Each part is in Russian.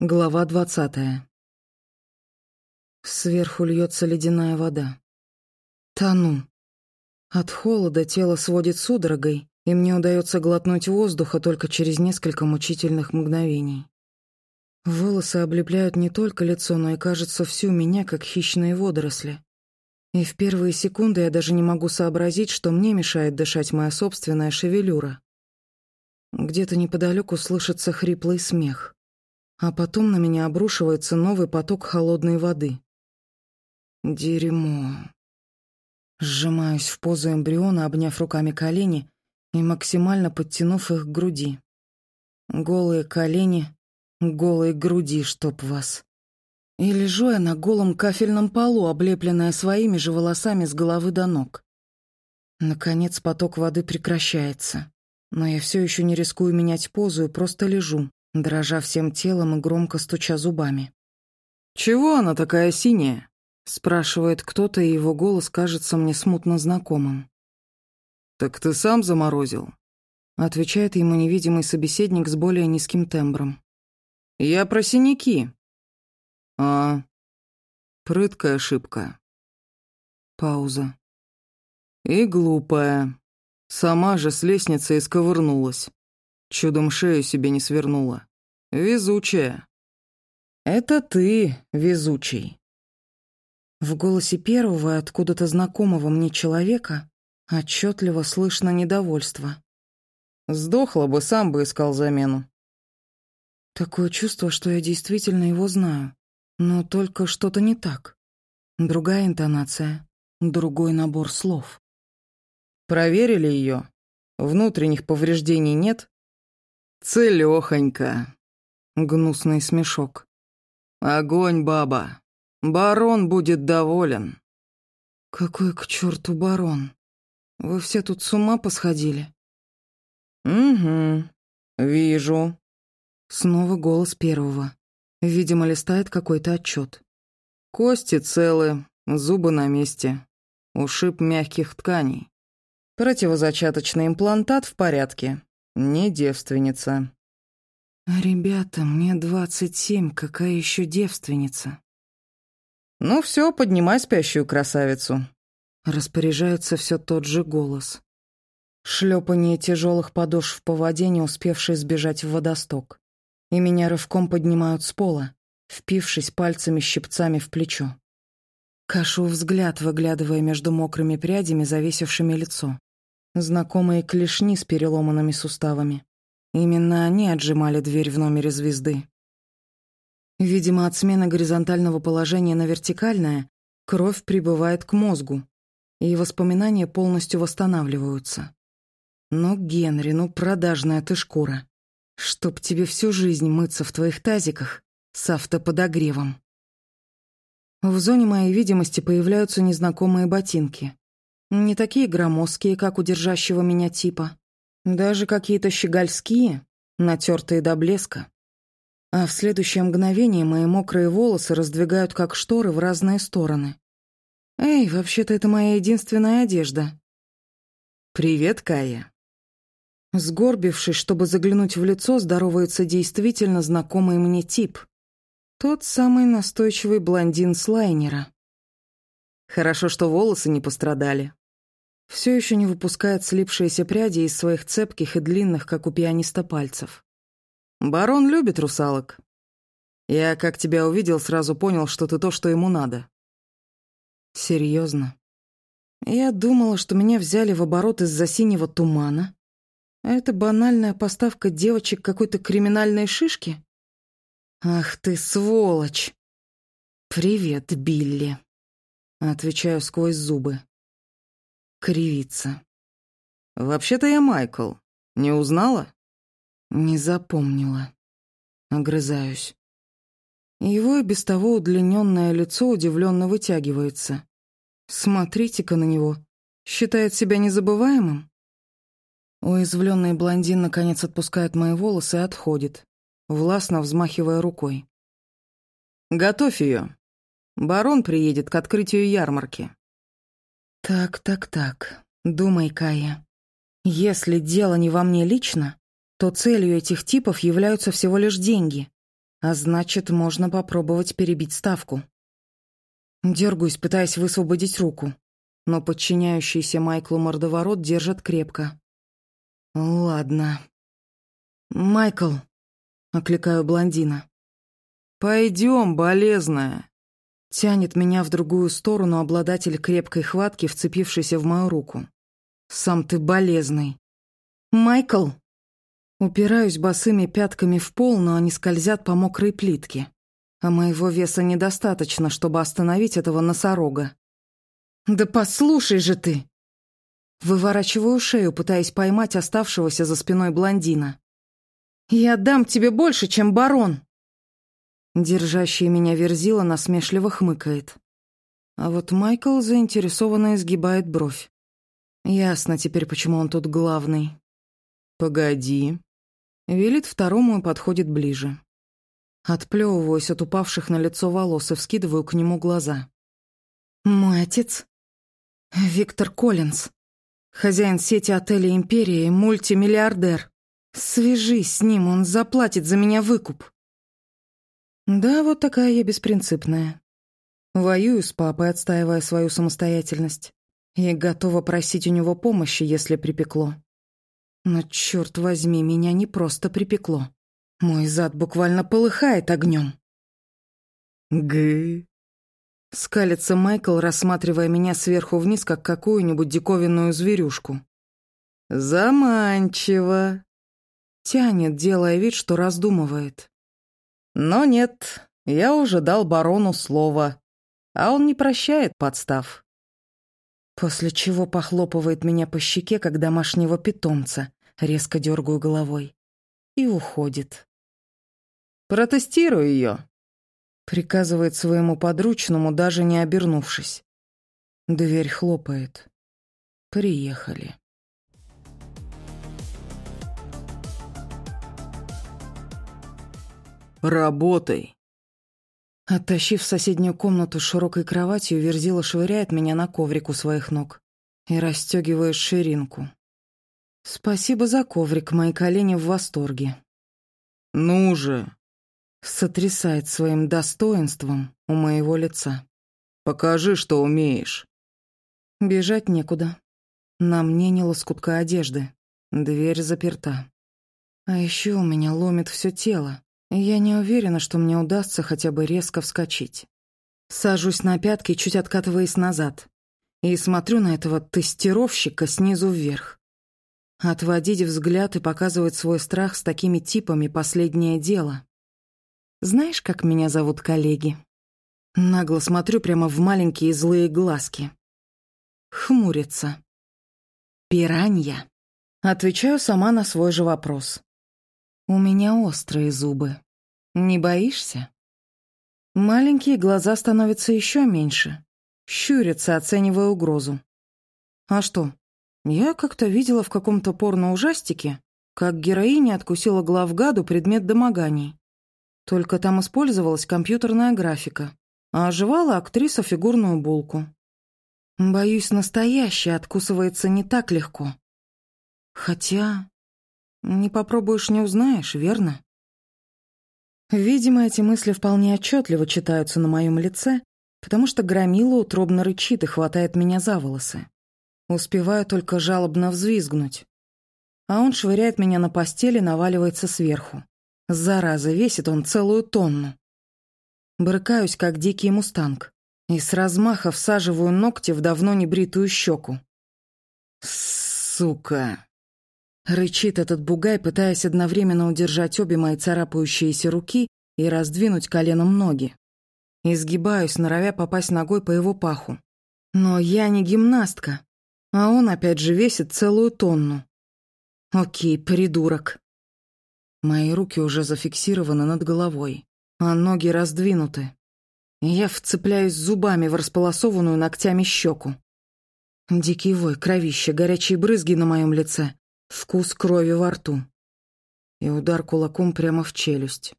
Глава двадцатая. Сверху льется ледяная вода. Тону. От холода тело сводит судорогой, и мне удается глотнуть воздуха только через несколько мучительных мгновений. Волосы облепляют не только лицо, но и, кажется, всю меня, как хищные водоросли. И в первые секунды я даже не могу сообразить, что мне мешает дышать моя собственная шевелюра. Где-то неподалеку слышится хриплый смех а потом на меня обрушивается новый поток холодной воды. Дерьмо. Сжимаюсь в позу эмбриона, обняв руками колени и максимально подтянув их к груди. Голые колени, голые груди, чтоб вас. И лежу я на голом кафельном полу, облепленная своими же волосами с головы до ног. Наконец поток воды прекращается, но я все еще не рискую менять позу и просто лежу, дрожа всем телом и громко стуча зубами. «Чего она такая синяя?» — спрашивает кто-то, и его голос кажется мне смутно знакомым. «Так ты сам заморозил?» — отвечает ему невидимый собеседник с более низким тембром. «Я про синяки». «А, прыткая ошибка». Пауза. «И глупая. Сама же с лестницы и сковырнулась. Чудом шею себе не свернула. Везучая. Это ты, везучий. В голосе первого откуда-то знакомого мне человека отчетливо слышно недовольство. Сдохла бы, сам бы искал замену. Такое чувство, что я действительно его знаю. Но только что-то не так. Другая интонация, другой набор слов. Проверили ее. Внутренних повреждений нет, «Целёхонько!» — гнусный смешок. «Огонь, баба! Барон будет доволен!» «Какой к черту барон? Вы все тут с ума посходили?» «Угу, вижу». Снова голос первого. Видимо, листает какой-то отчет. «Кости целы, зубы на месте, ушиб мягких тканей. Противозачаточный имплантат в порядке. Не девственница. Ребята, мне двадцать семь, какая еще девственница? Ну все, поднимай спящую красавицу. Распоряжается все тот же голос. Шлепание тяжелых подошв по воде, не успевшей сбежать в водосток. И меня рывком поднимают с пола, впившись пальцами-щипцами в плечо. Кашу взгляд, выглядывая между мокрыми прядями, завесившими лицо. Знакомые клешни с переломанными суставами. Именно они отжимали дверь в номере звезды. Видимо, от смены горизонтального положения на вертикальное кровь прибывает к мозгу, и воспоминания полностью восстанавливаются. Но, Генри, ну продажная ты шкура. Чтоб тебе всю жизнь мыться в твоих тазиках с автоподогревом. В зоне моей видимости появляются незнакомые ботинки. Не такие громоздкие, как у держащего меня типа. Даже какие-то щегольские, натертые до блеска. А в следующее мгновение мои мокрые волосы раздвигают как шторы в разные стороны. «Эй, вообще-то это моя единственная одежда». «Привет, Кая». Сгорбившись, чтобы заглянуть в лицо, здоровается действительно знакомый мне тип. Тот самый настойчивый блондин с лайнера. Хорошо, что волосы не пострадали все еще не выпускает слипшиеся пряди из своих цепких и длинных, как у пианиста, пальцев. «Барон любит русалок. Я, как тебя увидел, сразу понял, что ты то, что ему надо». «Серьезно? Я думала, что меня взяли в оборот из-за синего тумана. Это банальная поставка девочек какой-то криминальной шишки? Ах ты, сволочь!» «Привет, Билли», — отвечаю сквозь зубы. Кривится. «Вообще-то я Майкл. Не узнала?» «Не запомнила». Огрызаюсь. Его и без того удлиненное лицо удивленно вытягивается. Смотрите-ка на него. Считает себя незабываемым? Уязвленный блондин наконец отпускает мои волосы и отходит, властно взмахивая рукой. «Готовь ее. Барон приедет к открытию ярмарки». Так, так, так. Думай, Кая. Если дело не во мне лично, то целью этих типов являются всего лишь деньги. А значит, можно попробовать перебить ставку. Дергаюсь, пытаясь высвободить руку, но подчиняющийся Майклу мордоворот держит крепко. Ладно. «Майкл», — окликаю блондина. «Пойдем, болезная». Тянет меня в другую сторону обладатель крепкой хватки, вцепившийся в мою руку. «Сам ты болезный». «Майкл!» Упираюсь босыми пятками в пол, но они скользят по мокрой плитке. А моего веса недостаточно, чтобы остановить этого носорога. «Да послушай же ты!» Выворачиваю шею, пытаясь поймать оставшегося за спиной блондина. «Я дам тебе больше, чем барон!» Держащий меня верзила насмешливо хмыкает. А вот Майкл заинтересованно изгибает бровь. Ясно теперь, почему он тут главный. «Погоди», Велит второму и подходит ближе. Отплевываюсь от упавших на лицо волос и вскидываю к нему глаза. «Мой отец? Виктор Коллинз. Хозяин сети отелей «Империя» и мультимиллиардер. Свяжись с ним, он заплатит за меня выкуп». Да, вот такая я беспринципная. Воюю с папой, отстаивая свою самостоятельность. И готова просить у него помощи, если припекло. Но, черт возьми, меня не просто припекло. Мой зад буквально полыхает огнем. Гы. Скалится Майкл, рассматривая меня сверху вниз, как какую-нибудь диковинную зверюшку. Заманчиво. Тянет, делая вид, что раздумывает. Но нет, я уже дал барону слово, а он не прощает подстав. После чего похлопывает меня по щеке, как домашнего питомца, резко дергаю головой. И уходит. «Протестируй ее», — приказывает своему подручному, даже не обернувшись. Дверь хлопает. Приехали. «Работай», Оттащив в соседнюю комнату с широкой кроватью, Верзила швыряет меня на коврик у своих ног и расстегивает ширинку. Спасибо за коврик, мои колени в восторге. «Ну же!» Сотрясает своим достоинством у моего лица. «Покажи, что умеешь». Бежать некуда. На мне не лоскутка одежды. Дверь заперта. А еще у меня ломит все тело. Я не уверена, что мне удастся хотя бы резко вскочить. Сажусь на пятки, чуть откатываясь назад, и смотрю на этого тестировщика снизу вверх. Отводить взгляд и показывать свой страх с такими типами — последнее дело. Знаешь, как меня зовут коллеги? Нагло смотрю прямо в маленькие злые глазки. Хмурится. Пиранья. Отвечаю сама на свой же вопрос. У меня острые зубы. Не боишься? Маленькие глаза становятся еще меньше. Щурятся, оценивая угрозу. А что? Я как-то видела в каком-то порно-ужастике, как героиня откусила главгаду предмет домоганий. Только там использовалась компьютерная графика, а оживала актриса фигурную булку. Боюсь, настоящая откусывается не так легко. Хотя... Не попробуешь, не узнаешь, верно? Видимо, эти мысли вполне отчетливо читаются на моем лице, потому что громила утробно рычит и хватает меня за волосы. Успеваю только жалобно взвизгнуть. А он швыряет меня на постель и наваливается сверху. Зараза, весит он целую тонну. Брыкаюсь, как дикий мустанг, и с размаха всаживаю ногти в давно небритую щеку. «Сука!» Рычит этот бугай, пытаясь одновременно удержать обе мои царапающиеся руки и раздвинуть коленом ноги. Изгибаюсь, норовя попасть ногой по его паху. Но я не гимнастка, а он опять же весит целую тонну. Окей, придурок. Мои руки уже зафиксированы над головой, а ноги раздвинуты. Я вцепляюсь зубами в располосованную ногтями щеку. Дикий вой, кровище, горячие брызги на моем лице вкус крови во рту и удар кулаком прямо в челюсть.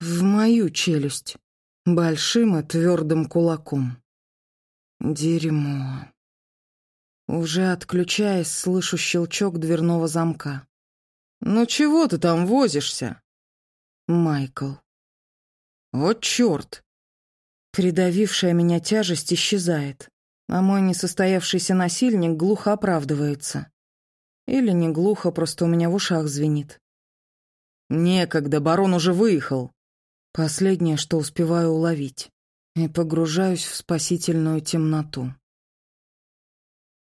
В мою челюсть, большим и твердым кулаком. Дерьмо. Уже отключаясь, слышу щелчок дверного замка. «Ну чего ты там возишься?» Майкл. Вот чёрт. Придавившая меня тяжесть исчезает, а мой несостоявшийся насильник глухо оправдывается. Или не глухо, просто у меня в ушах звенит. Некогда, барон уже выехал. Последнее, что успеваю уловить. И погружаюсь в спасительную темноту.